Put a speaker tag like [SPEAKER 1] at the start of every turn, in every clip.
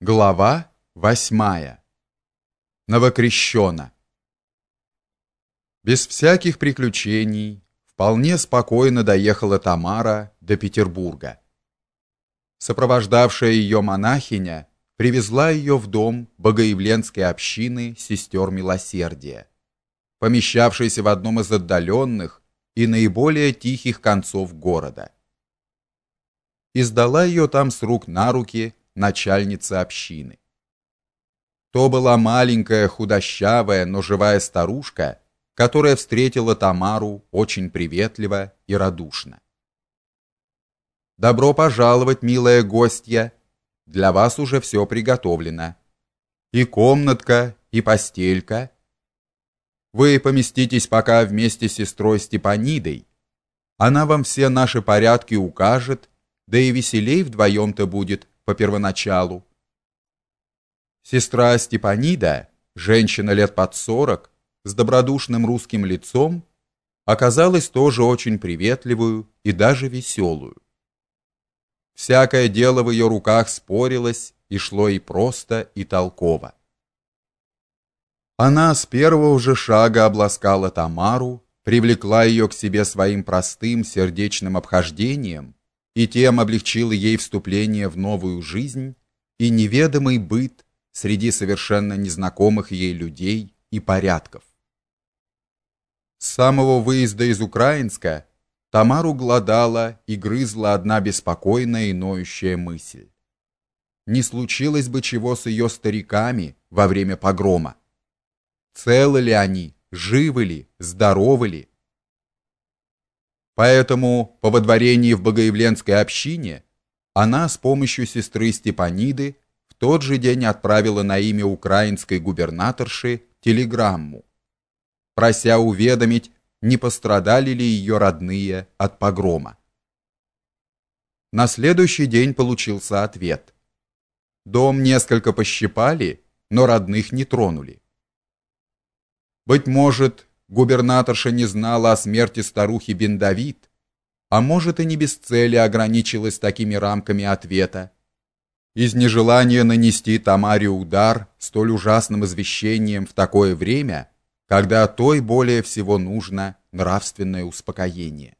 [SPEAKER 1] Глава восьмая. Новокрещена. Без всяких приключений, вполне спокойно доехала Тамара до Петербурга. Сопровождавшая ее монахиня привезла ее в дом Богоявленской общины сестер Милосердия, помещавшейся в одном из отдаленных и наиболее тихих концов города. Издала ее там с рук на руки начальницы общины. То была маленькая, худощавая, но живая старушка, которая встретила Тамару очень приветливо и радушно. Добро пожаловать, милая гостья. Для вас уже все приготовлено. И комнатка, и постелька. Вы поместитесь пока вместе с сестрой Степанидой. Она вам все наши порядки укажет, да и веселей вдвоем-то будет по первоначалу. Сестра Степанида, женщина лет под сорок, с добродушным русским лицом, оказалась тоже очень приветливую и даже веселую. Всякое дело в ее руках спорилось и шло и просто, и толково. Она с первого же шага обласкала Тамару, привлекла ее к себе своим простым сердечным обхождением и тем облегчила ей вступление в новую жизнь и неведомый быт среди совершенно незнакомых ей людей и порядков. С самого выезда из Украинска Тамару глодала и грызла одна беспокойная и ноющая мысль. Не случилось бы чего с ее стариками во время погрома. Целы ли они, живы ли, здоровы ли? Поэтому по водворении в Богоявленской общине она с помощью сестры Степаниды в тот же день отправила на имя украинской губернаторши телеграмму, прося уведомить, не пострадали ли ее родные от погрома. На следующий день получился ответ. Дом несколько пощипали, но родных не тронули. Быть может, губернаторша не знала о смерти старухи Бендавид, а может и не без цели ограничилась такими рамками ответа. Из нежелания нанести Тамаре удар столь ужасным извещением в такое время, когда той более всего нужно нравственное успокоение.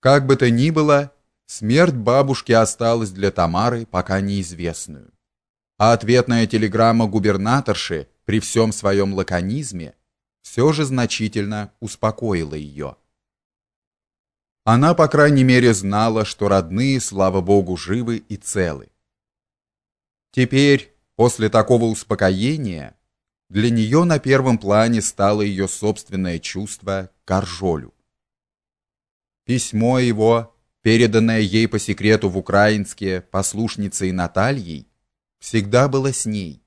[SPEAKER 1] Как бы то ни было, смерть бабушки осталась для Тамары пока неизвестную. А ответная телеграмма губернаторши при всем своем лаконизме все же значительно успокоило ее. Она, по крайней мере, знала, что родные, слава богу, живы и целы. Теперь, после такого успокоения, для нее на первом плане стало ее собственное чувство к Аржолю. Письмо его, переданное ей по секрету в украинске послушницей Натальей, всегда было с ней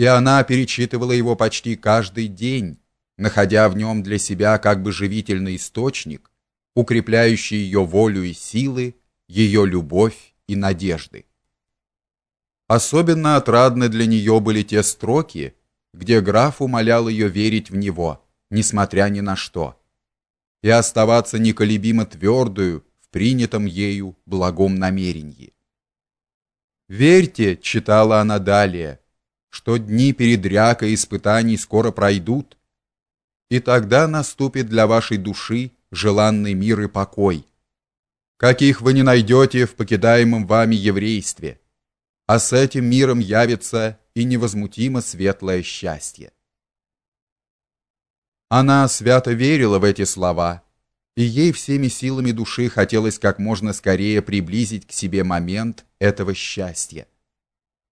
[SPEAKER 1] и она перечитывала его почти каждый день, находя в нем для себя как бы живительный источник, укрепляющий ее волю и силы, ее любовь и надежды. Особенно отрадны для нее были те строки, где граф умолял ее верить в него, несмотря ни на что, и оставаться неколебимо твердую в принятом ею благом намерении. «Верьте», — читала она далее, что дни передряг и испытаний скоро пройдут, и тогда наступит для вашей души желанный мир и покой, каких вы не найдете в покидаемом вами еврействе, а с этим миром явится и невозмутимо светлое счастье. Она свято верила в эти слова, и ей всеми силами души хотелось как можно скорее приблизить к себе момент этого счастья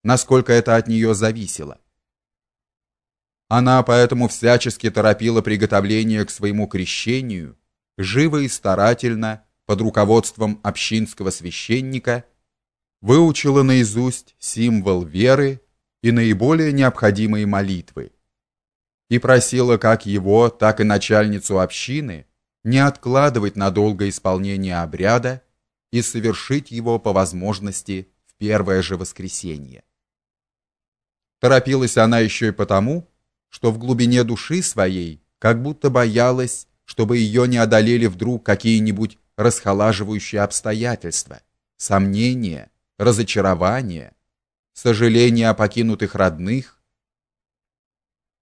[SPEAKER 1] насколько это от нее зависело. Она поэтому всячески торопила приготовление к своему крещению, живо и старательно, под руководством общинского священника, выучила наизусть символ веры и наиболее необходимые молитвы, и просила как его, так и начальницу общины не откладывать надолго исполнение обряда и совершить его по возможности в первое же воскресенье. Торопилась она еще и потому, что в глубине души своей как будто боялась, чтобы ее не одолели вдруг какие-нибудь расхолаживающие обстоятельства, сомнения, разочарования, сожаления о покинутых родных,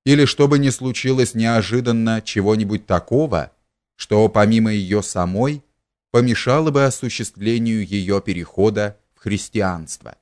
[SPEAKER 1] или чтобы не случилось неожиданно чего-нибудь такого, что помимо ее самой помешало бы осуществлению ее перехода в христианство.